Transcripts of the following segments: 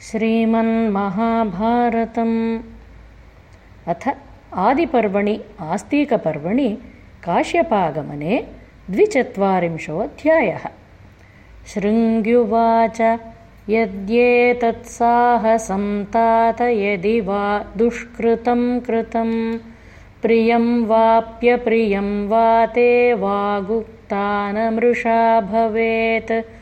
श्रीमन्महाभारतम्। अथ आदिपर्वणि आस्तिकपर्वणि काश्यपागमने द्विचत्वारिंशोऽध्यायः। शृङ्ग्युवाच यद्येतत्साहसं तात यदि वा दुष्कृतं कृतं प्रियं वाप्यप्रियं वा ते वागुक्तानमृषा भवेत्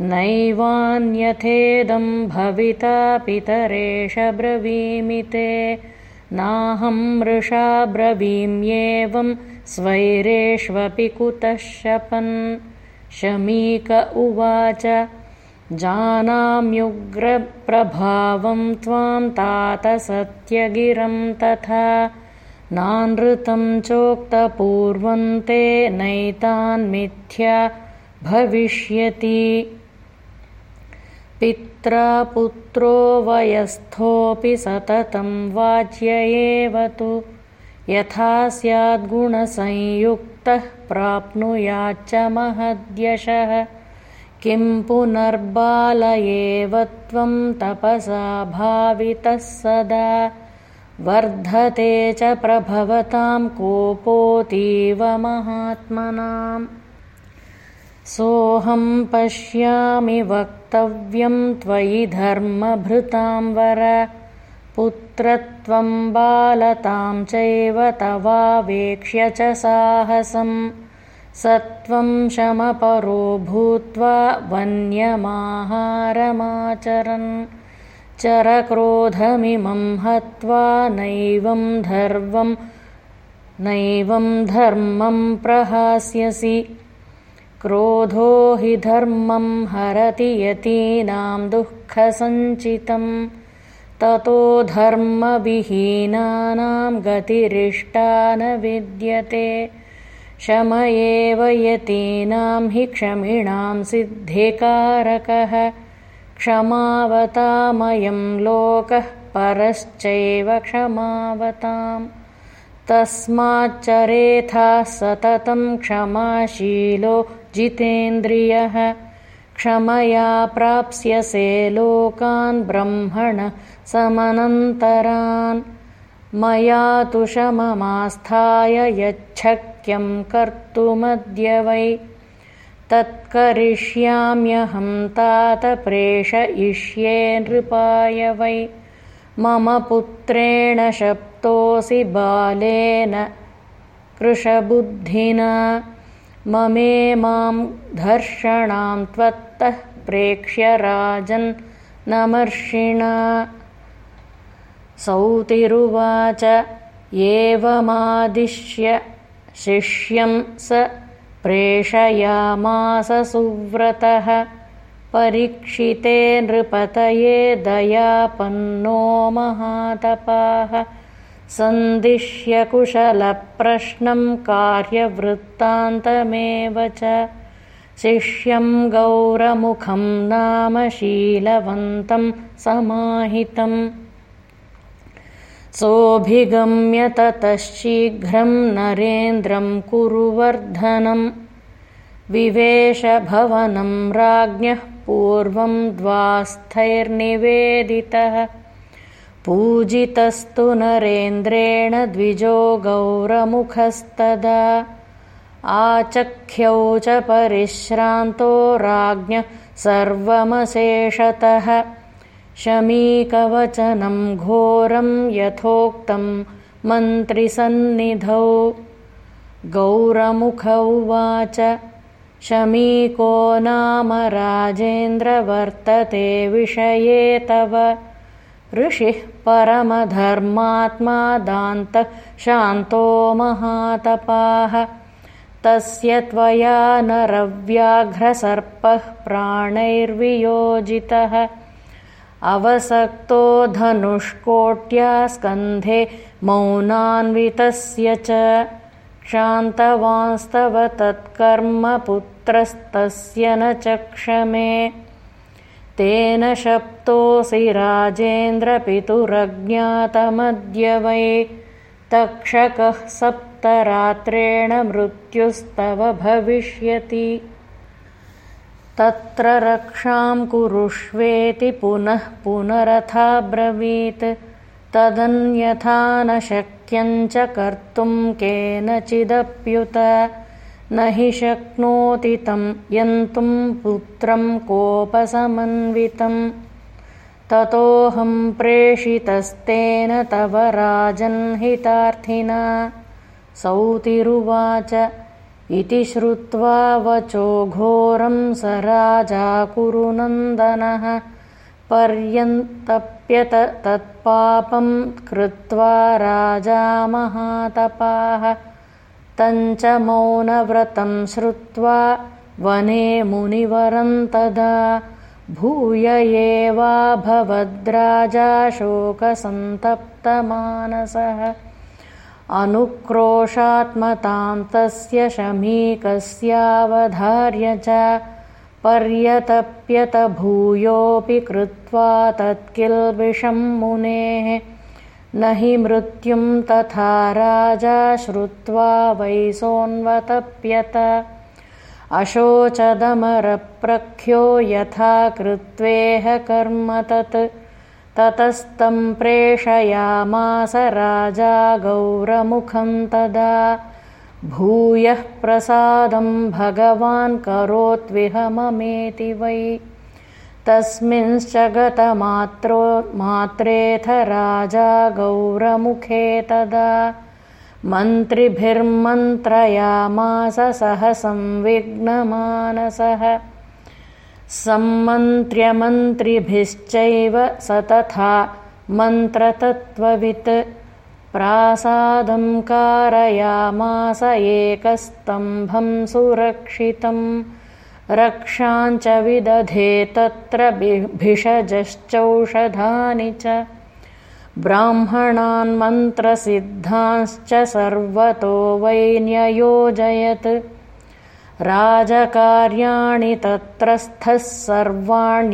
नैवान्यथेदं भविता पितरेश ब्रवीमि ते। नाहं मृषा ब्रवीम्येवं स्वैरेष्वपि कुतः शपन्। शमीक उवाच जानाम्युग्रप्रभावं त्वां तात सत्यगिरं तथा। नानृतं चोक्तपूर्वं ते नैतान्मिथ्या भविष्यति पित्रा पुत्रो वयस्थोऽपि सततं वाच्य एव तु। यथा स्याद्गुणसंयुक्तः प्राप्नुयाच्च महद्यशः। किं पुनर्बाल एव त्वं तपसा भावितः सदा। वर्धते च प्रभवतां कोपोऽतीव महात्मनाम् सोऽहं पश्यामि वक्तव्यं त्वयि धर्मभृतां वर पुत्रत्वं बालतां चैव तवावेक्ष्य च साहसं सत्वं शमपरो भूत्वा वन्यमाहारमाचरन्। चरक्रोधमिमं हत्वा नैवं धर्वं नैवं धर्मं प्रहास्यसि क्रोधो हि धर्मं हरति यतीनां दुःखसञ्चितं। ततो धर्मविहीनानां गतिरिष्टा न विद्यते। शम एव यतीनां हि क्षमिणां सिद्धिकारकः। क्षमावतामयं लोकः परश्चैव क्षमावताम्। तस्माच्चरेथाः सततं क्षमाशीलो जितेन्द्रियः क्षमया प्राप्स्यसे लोकान् ब्रह्मण समनन्तरान्। मया तु शममास्थाय यच्छक्यं कर्तुमद्य वै। तत्करिष्याम्यहं तात प्रेषयिष्ये नृपाय वै। मम पुत्रेण शप्तोऽसि बालेन कृशबुद्धिना ममे मां धर्षणां त्वत्तः प्रेक्ष्य राजन् नमर्षिणा। सौतिरुवाच एवमादिश्य शिष्यं स प्रेषयामास सुव्रतः परीक्षिते नृपतये दयापन्नो महातपाः सन्दिश्य कुशलप्रश्नं कार्यवृत्तान्तमेव च। शिष्यं गौरमुखं नाम शीलवन्तं समाहितम्। सोऽभिगम्य ततश्शीघ्रं नरेन्द्रं कुरुवर्धनं विवेशभवनं राज्ञः पूर्वं द्वास्थैर्निवेदितः पूजितस्तु नरेन्द्रेण द्विजो गौरमुखस्तदा। आचख्यौ च परिश्रान्तो राज्ञः सर्वमशेषतः। शमीकवचनं घोरं यथोक्तं मन्त्रिसन्निधौ। गौरमुख उवाच शमीको नाम राजेन्द्रवर्तते विषये तव ऋषिः परमधर्मात्मा दान्तः शान्तो महातपाः। तस्य त्वया नरव्याघ्रसर्पः प्राणैर्वियोजितः। अवसक्तो धनुष्कोट्या स्कन्धे मौनान्वितस्य च। क्षान्तवांस्तव तत्कर्मपुत्रस्तस्य न चक्षमे तेन शप्तोऽसि राजेन्द्रपितुरज्ञातमद्य वै तक्षकः सप्तरात्रेण मृत्युस्तव भविष्यति। तत्र रक्षां कुरुष्वेति पुनः पुनरथाब्रवीत्। तदन्यथा न शक्यञ्च कर्तुं केनचिदप्युत न हि शक्नोति तं यन्तुं पुत्रं कोपसमन्वितम् ततोऽहं प्रेषितस्तेन तव राजन्हितार्थिना सौतिरुवाच इति श्रुत्वा वचो घोरं स राजा कुरुनन्दनः। पर्यन्तप्यत तत्पापं कृत्वा राजा महातपाः तञ्च मौनव्रतं श्रुत्वा वने मुनिवरं तदा। भूय एवाभवद्राजा शोकसन्तप्तमानसः अनुक्रोशात्मतां तस्य शमीकस्यावधार्य च पर्यतप्यत भूयोऽपि कृत्वा तत्किल्बिषं मुनेः न हि मृत्युं तथा राजा श्रुत्वा वैसोऽन्वतप्यत अशोचदमरप्रख्यो यथा कृत्वेह कर्म तत्। ततस्तं प्रेषयामास राजा गौरमुखं तदा। भूयः प्रसादं भगवान् करोत्विहममेति वै तस्मिंश्च गतमात्रो मात्रेऽथ राजा गौरमुखे तदा मन्त्रिभिर्मन्त्रयामास सह संविघ्नमानसः सम्मन्त्र्यमन्त्रिभिश्चैव स तथा मन्त्रतत्त्ववित् प्रासादं कारयामास एकस्तम्भं सुरक्षितं रक्षाञ्च विदधे तत्र भिषजश्चौषधानि च। ब्राह्मणान् मन्त्रसिद्धांश्च सर्वतो वैन्ययोजयत् राजकार्याणि तत्रस्थः सर्वाण्येवाकरोच्च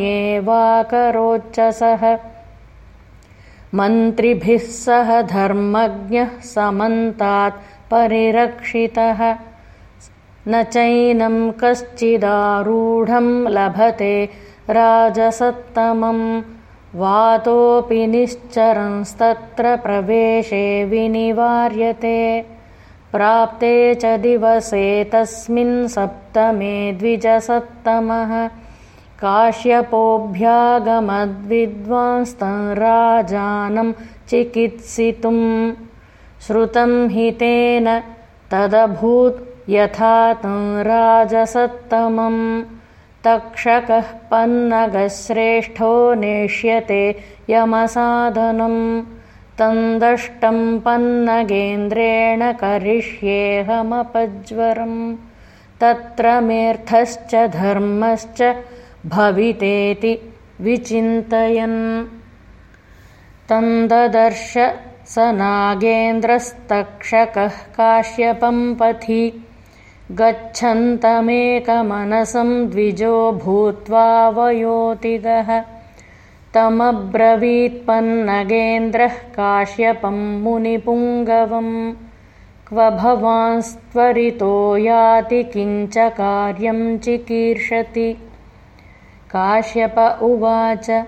मन्त्रिभिः सह धर्मज्ञः समन्तात् परिरक्षितः न चैनं कश्चिदारूढं लभते राजसत्तमं। वातोऽपि निश्चरंस्तत्र प्रवेशे विनिवार्यते। प्राप्ते च दिवसे तस्मिन् सप्तमे द्विजसत्तमः। राजानं चिकित्सितुं श्रुतं हि तेन तदभूत् यथा तं राजसत्तमं तक्षकः पन्नगश्रेष्ठो नेष्यते यमसाधनम्। तन्दष्टं पन्नगेन्द्रेण करिष्येऽहमपज्वरम् तत्र मेऽर्थश्च धर्मश्च भवितेति विचिन्तयन्। तन्ददर्श स नागेन्द्रस्तक्षकः काश्यपं पथि गच्छन्तमेकमनसं द्विजो भूत्वा वयोतिगः। तमब्रवीत्पन्नगेन्द्रः काश्यपं मुनिपुङ्गवम्। क्व भवांस्त्वरितो याति किञ्च कार्यं चिकीर्षति। काश्यप उवाच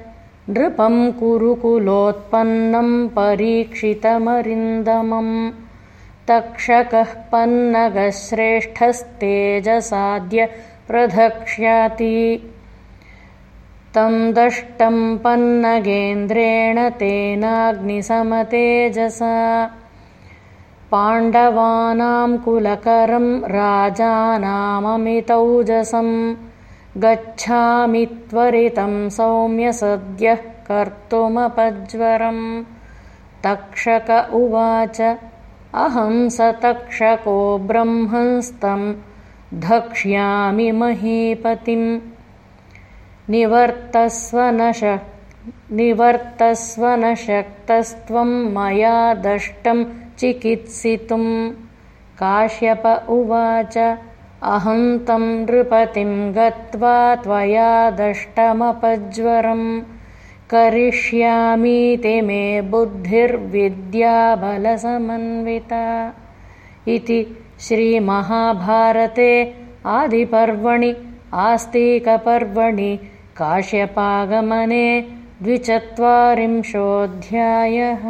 नृपं कुरुकुलोत्पन्नं परीक्षितमरिन्दमम् तक्षकः पन्नगश्रेष्ठस्तेजसाद्य प्रधक्ष्याति। तं दष्टं पन्नगेन्द्रेण तेनाग्निसमतेजसा। पाण्डवानां कुलकरं राजानाममितौजसं गच्छामि त्वरितं सौम्य सद्यः कर्तुमपज्वरम्। तक्षक उवाच अहं स तक्षको ब्रह्मंस्तं धक्ष्यामि महीपतिम्। निवर्तस्व न शक्तस्त्वं मया दष्टं चिकित्सितुं काश्यप उवाच अहं तं नृपतिं गत्वा त्वया दष्टमपज्वरं करिष्यामीति मे बुद्धिर्विद्याबलसमन्विता इति श्रीमहाभारते आदिपर्वणि आस्तिकपर्वणि काश्यपागमने द्विचत्वारिंशोऽध्यायः